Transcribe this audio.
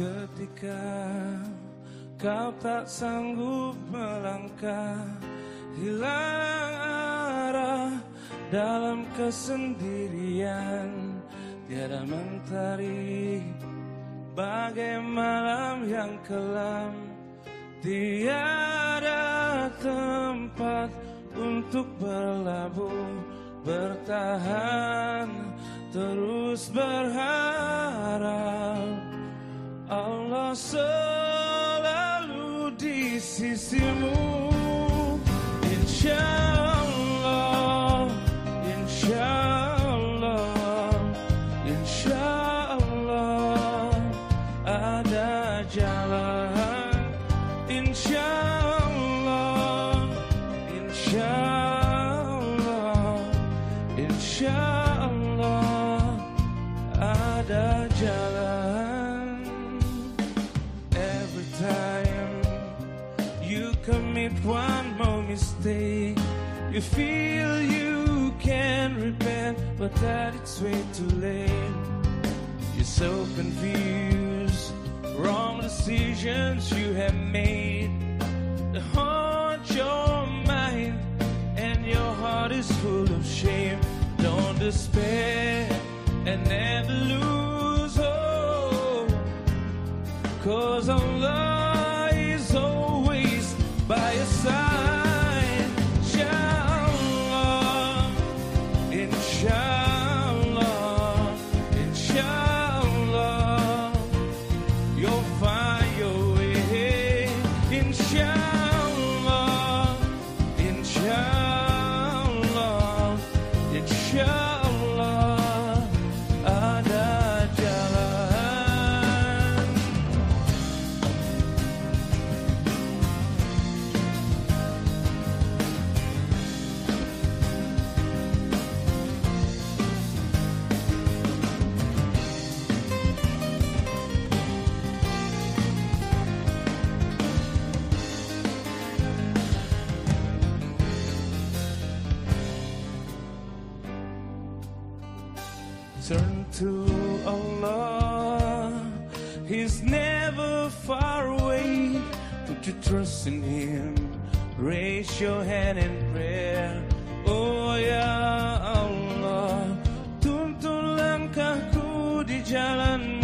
Ketika kau tak sanggup melangkah Hilang arah dalam kesendirian. Tiada mentari bagai malam yang kelam. Tiada tempat untuk berlabuh Bertahan terus berharap selalu di sisimu commit one more mistake, you feel you can repent, but that it's way too late. You're so confused, wrong decisions you have made that haunt your mind, and your heart is full of shame. Don't despair and never lose hope. Cause I Allah Turn to Allah. He's never far away. Put your trust in Him. Raise your hand in prayer. Oh ya Allah, tuntun langkahku di jalan